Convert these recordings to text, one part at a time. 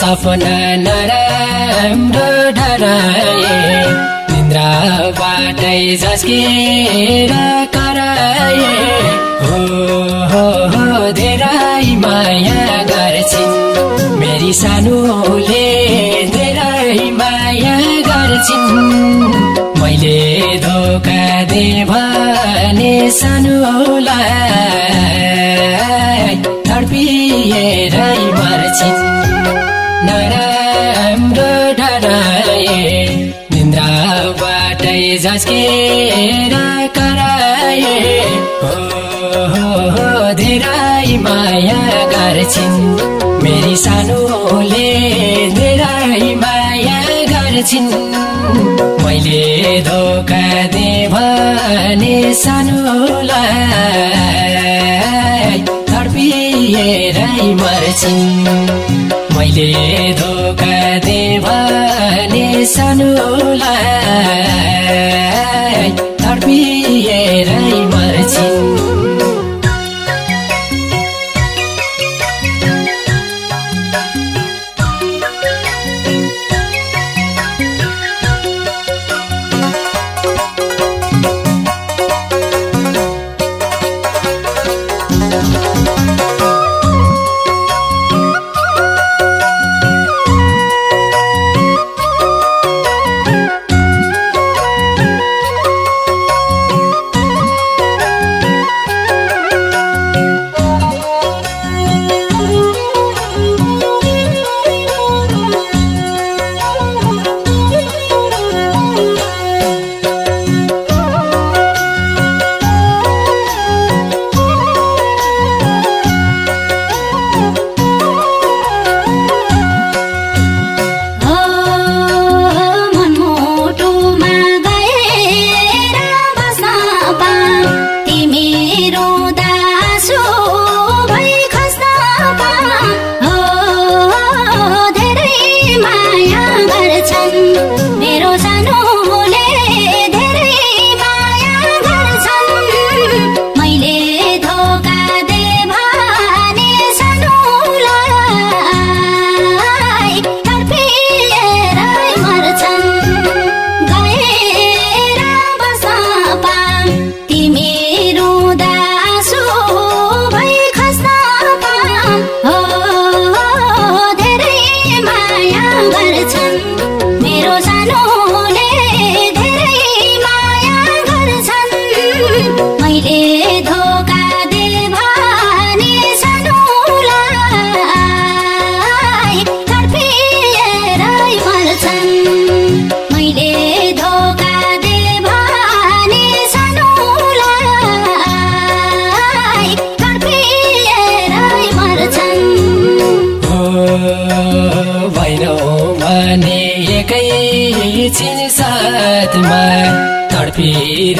सपना नराम्रो डराए निन्द्राबाटै झस्केर कराए। हो हो हो धेरै माया गर्छिन्। मेरी सानोले धेरै माया गर्छिन्। मैले धोका दे भने सानोलाई तडपिएरै मर्छिन्। नराम्रो डराए निन्द्राबाटै झस्केर कराए हो हो धेरै माया गर्छिन् मेरी सानोले धेरै माया गर्छिन् मैले धोका दे भने सानोलाई तडपिएरै मर्छिन् मैले धोका दे भने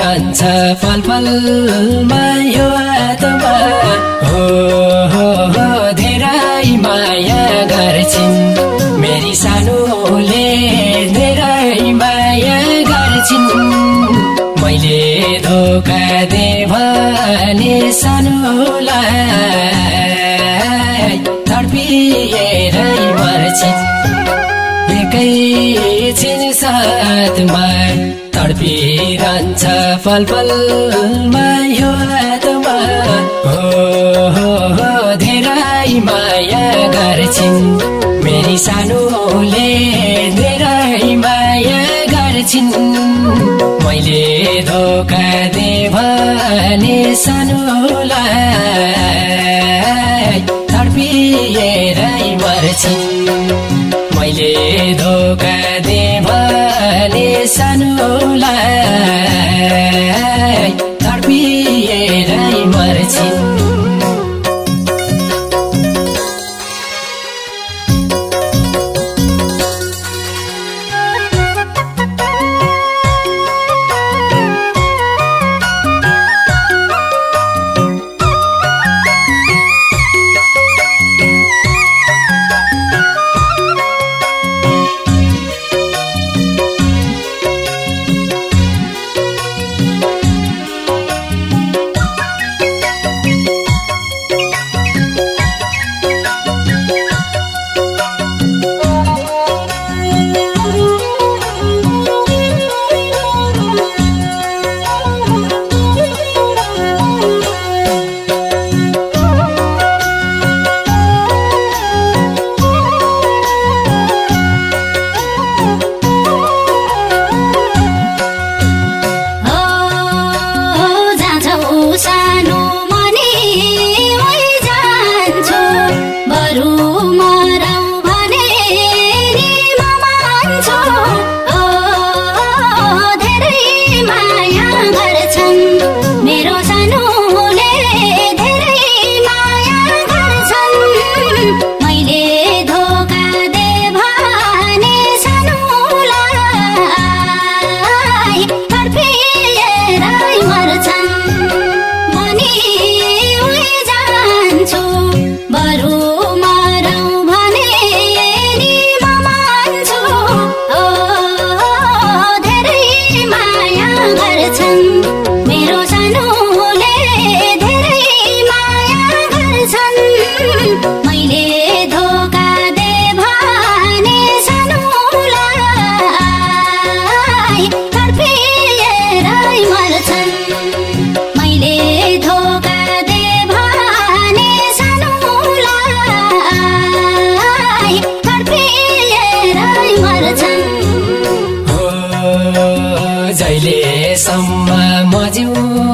तडपिरहन्छ पल पलमा यो आत्मा हो हो धेरै माया गर्छिन्। मेरी सानोले धेरै माया गर्छिन्। मैले धोका दे भने सानोलाई तडपिएरै मर्छिन्। एकैछिन साथमा पल पलमा यो हो हो धेरै माया गर्छिन्। मेरी सानोले धेरै माया गर्छिन्। मैले धोका दे भने सानोलाई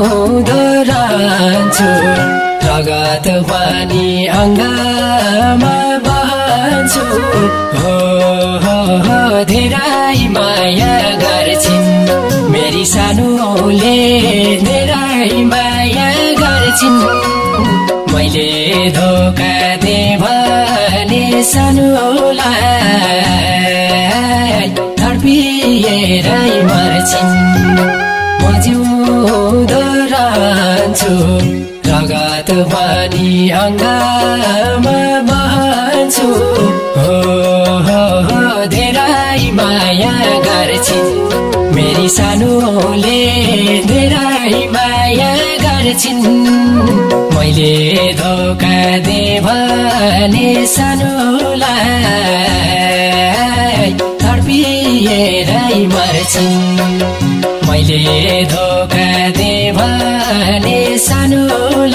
जिउँदो रहन्छु रगत पानी अङ्गमा बहन्छु हो हो धेरै माया गर्छिन्। मेरी सानोले धेरै माया गर्छिन्। मैले धोका दे भने सानोलाई तडपिएरै मर्छिन्। रहन्छु रगत पानी अङ्गमा बहन्छु हो हो धेरै माया गर्छिन्। मेरी सानोले धेरै माया गर्छिन्। मैले धोका दे भने सानोलाई तडपिएरै मर्छिन्। धोका दे भने सानोलाई